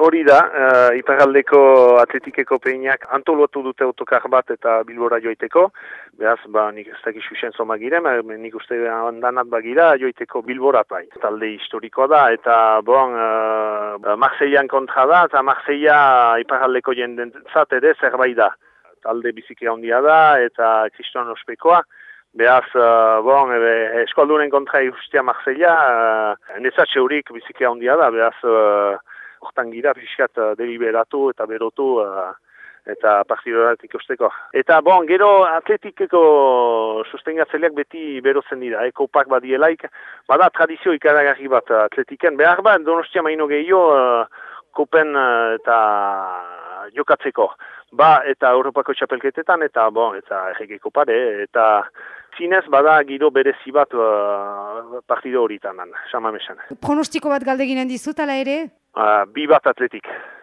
Hori da, uh, iparaldeko atletikeko peinak antolotu dute autokar bat eta bilbora joiteko. Beraz, ba, nik ez dakiz usen zoma gire, nik uste handanat bagira joiteko bilbora bai. Talde historikoa da, eta bon, uh, Marseillan kontra da, eta Marseilla iparaldeko jenden ere zerbait da. Talde biziki handia da, eta kriston ospekoa. Beaz, uh, bon, ebe, eskaldunen kontra justia Marseilla, uh, nezatxe horik biziki handia da, beaz, uh, hortan gira, fiskat uh, deliberatu eta berotu uh, eta partidorat ikusteko. Eta, bon, gero atletikeko sustengatzeleak beti berotzen dira, eko pak badielaik, bada tradizio ikaragarri bat atletiken, behar bat, donostia maino gehiago, uh, kopen uh, eta jokatzeko. Ba, eta Europako txapelketetan, eta, bon, eta erregeko pare, eta zinez bada giro berezi bat uh, partido horitan, sama mesan. Pronostiko bat galdeginen dizut, ala ere? Uh, bi bat atletik.